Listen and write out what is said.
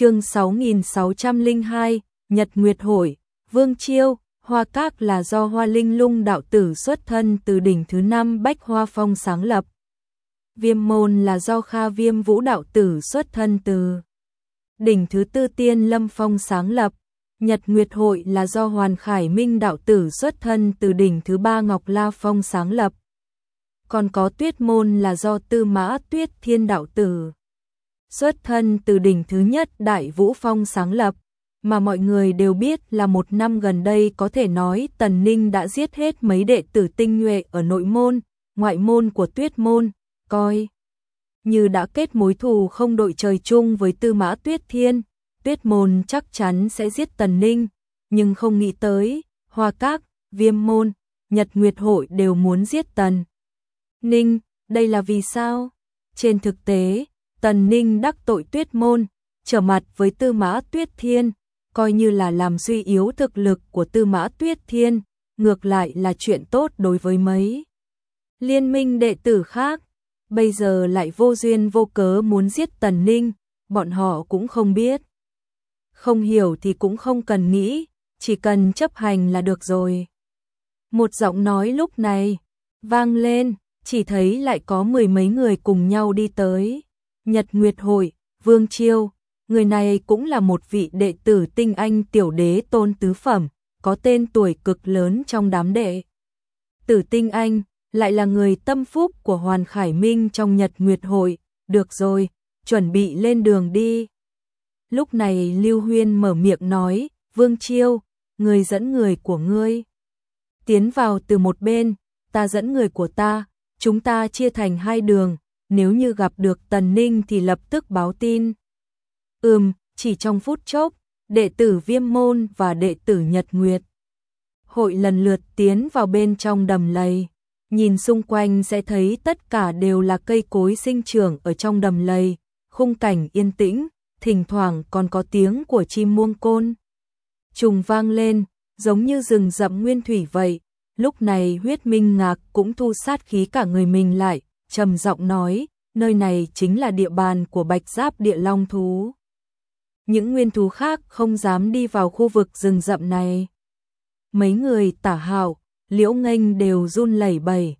chương 6602, Nhật Nguyệt Hội, Vương Chiêu, Hoa Các là do Hoa Linh Lung đạo tử xuất thân từ đỉnh thứ năm Bách Hoa Phong sáng lập. Viêm môn là do Kha Viêm Vũ đạo tử xuất thân từ đỉnh thứ tư Tiên Lâm Phong sáng lập. Nhật Nguyệt Hội là do Hoàn Khải Minh đạo tử xuất thân từ đỉnh thứ ba Ngọc La Phong sáng lập. Còn có Tuyết Môn là do Tư Mã Tuyết Thiên đạo tử xuất thân từ đỉnh thứ nhất Đại Vũ Phong sáng lập, mà mọi người đều biết là một năm gần đây có thể nói Tần Ninh đã giết hết mấy đệ tử tinh nhuệ ở nội môn, ngoại môn của Tuyết Môn, coi như đã kết mối thù không đội trời chung với Tư Mã Tuyết Thiên, Tuyết Môn chắc chắn sẽ giết Tần Ninh, nhưng không nghĩ tới, Hoa Các, Viêm Môn, Nhật Nguyệt Hội đều muốn giết Tần Ninh, đây là vì sao? Trên thực tế, Tần Ninh đắc tội tuyết môn, trở mặt với tư mã tuyết thiên, coi như là làm suy yếu thực lực của tư mã tuyết thiên, ngược lại là chuyện tốt đối với mấy. Liên minh đệ tử khác, bây giờ lại vô duyên vô cớ muốn giết Tần Ninh, bọn họ cũng không biết. Không hiểu thì cũng không cần nghĩ, chỉ cần chấp hành là được rồi. Một giọng nói lúc này, vang lên, chỉ thấy lại có mười mấy người cùng nhau đi tới. Nhật Nguyệt Hội, Vương Chiêu, người này cũng là một vị đệ tử tinh anh tiểu đế tôn tứ phẩm, có tên tuổi cực lớn trong đám đệ. Tử tinh anh, lại là người tâm phúc của Hoàn Khải Minh trong Nhật Nguyệt Hội, được rồi, chuẩn bị lên đường đi. Lúc này Lưu Huyên mở miệng nói, Vương Chiêu, người dẫn người của ngươi. Tiến vào từ một bên, ta dẫn người của ta, chúng ta chia thành hai đường, nếu như gặp được Tần Ninh thì lập tức báo tin. Ừm, chỉ trong phút chốc, đệ tử Viêm Môn và đệ tử Nhật Nguyệt. Hội lần lượt tiến vào bên trong đầm lầy, nhìn xung quanh sẽ thấy tất cả đều là cây cối sinh trưởng ở trong đầm lầy, khung cảnh yên tĩnh, thỉnh thoảng còn có tiếng của chim muông côn. Trùng vang lên, giống như rừng rậm nguyên thủy vậy, lúc này huyết minh ngạc cũng thu sát khí cả người mình lại, trầm giọng nói, nơi này chính là địa bàn của bạch giáp địa long thú. Những nguyên thú khác không dám đi vào khu vực rừng rậm này. Mấy người tả hào, liễu nghênh đều run lẩy bẩy,